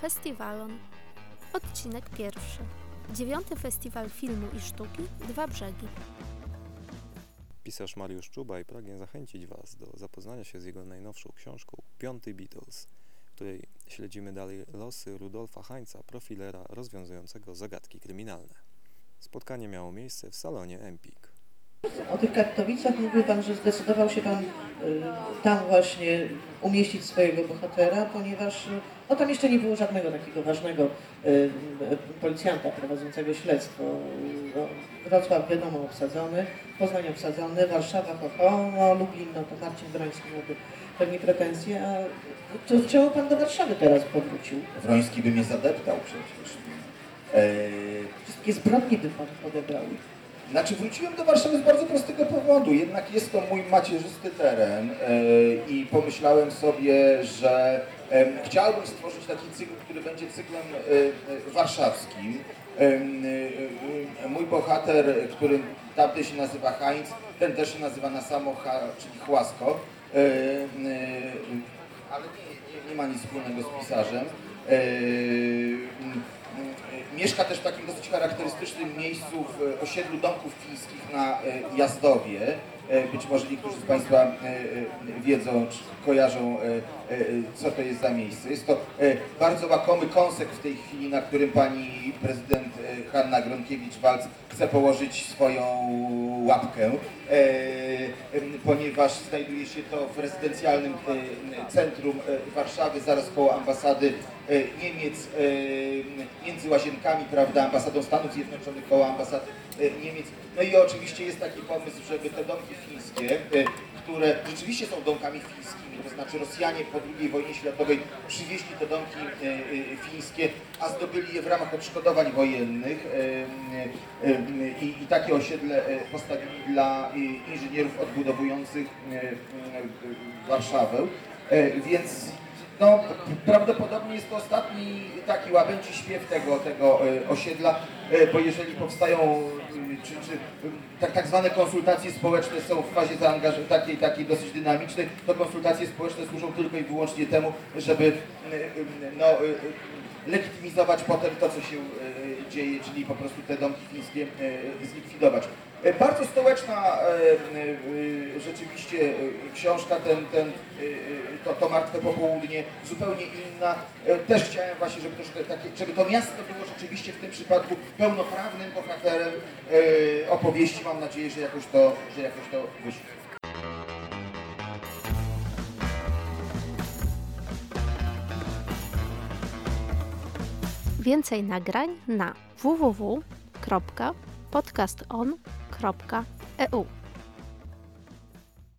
Festiwalon. Odcinek pierwszy. Dziewiąty Festiwal Filmu i Sztuki Dwa Brzegi. Pisarz Mariusz Czubaj pragnie zachęcić Was do zapoznania się z jego najnowszą książką Piąty Beatles, w której śledzimy dalej losy Rudolfa Heinza, profilera rozwiązującego zagadki kryminalne. Spotkanie miało miejsce w salonie Empik. O tych Katowicach mówił Pan, że zdecydował się Pan tam właśnie umieścić swojego bohatera, ponieważ y, no, tam jeszcze nie było żadnego takiego ważnego y, y, policjanta prowadzącego śledztwo. No, Wrocław wiadomo obsadzony, Poznań obsadzony, Warszawa ho, no Lublin, no to Marcin Broński miałby pewnie pretensje, a to czemu Pan do Warszawy teraz powrócił? Wroński by mnie zadeptał przecież. Wszystkie zbrodnie by Pan podebrał. Znaczy wróciłem do Warszawy z bardzo prostego powodu. Jednak jest to mój macierzysty teren e, i pomyślałem sobie, że e, chciałbym stworzyć taki cykl, który będzie cyklem e, warszawskim. Mój bohater, który tamten się nazywa Heinz, ten też się nazywa na samo H, czyli Chłasko. Ale nie, nie, nie ma nic wspólnego z pisarzem. Mieszka też w takim dosyć charakterystycznym miejscu w osiedlu domków fińskich na e, Jazdowie. E, Być może niektórzy z Państwa e, wiedzą, czy kojarzą, co to jest za miejsce. Jest to bardzo łakomy kąsek w tej chwili, na którym pani prezydent Hanna Gronkiewicz-Walc chce położyć swoją łapkę, ponieważ znajduje się to w rezydencjalnym e, centrum e, Warszawy, zaraz koło ambasady e, Niemiec, e, między łazienkami, prawda, ambasadą Stanów Zjednoczonych, koło ambasady e, Niemiec. No i oczywiście jest taki pomysł, żeby te domki fińskie, e, które rzeczywiście są domkami fińskimi, to znaczy Rosjanie po II wojnie światowej przywieźli te domki e, e, fińskie, a zdobyli je w ramach odszkodowań wojennych e, e, i, i takie osiedle e, postawili dla e, inżynierów odbudowujących e, e, Warszawę. E, Więc no, prawdopodobnie jest to ostatni taki łabędzi śpiew tego, tego e, osiedla, e, bo jeżeli powstają e, czy, czy tak, tak zwane konsultacje społeczne są w fazie takiej, takiej dosyć dynamicznej, to konsultacje społeczne służą tylko i wyłącznie temu, żeby no, legitymizować potem to, co się dzieje, czyli po prostu te domki fińskie e, zlikwidować. Bardzo stołeczna rzeczywiście e, książka, ten, ten, e, e, to, to Martwe Popołudnie, zupełnie inna. Też chciałem właśnie, żeby, troszkę takie, żeby to miasto było rzeczywiście w tym przypadku pełnoprawnym bohaterem opowieści. Mam nadzieję, że jakoś to, że jakoś to wyszło. Więcej nagrań na www.podcaston.eu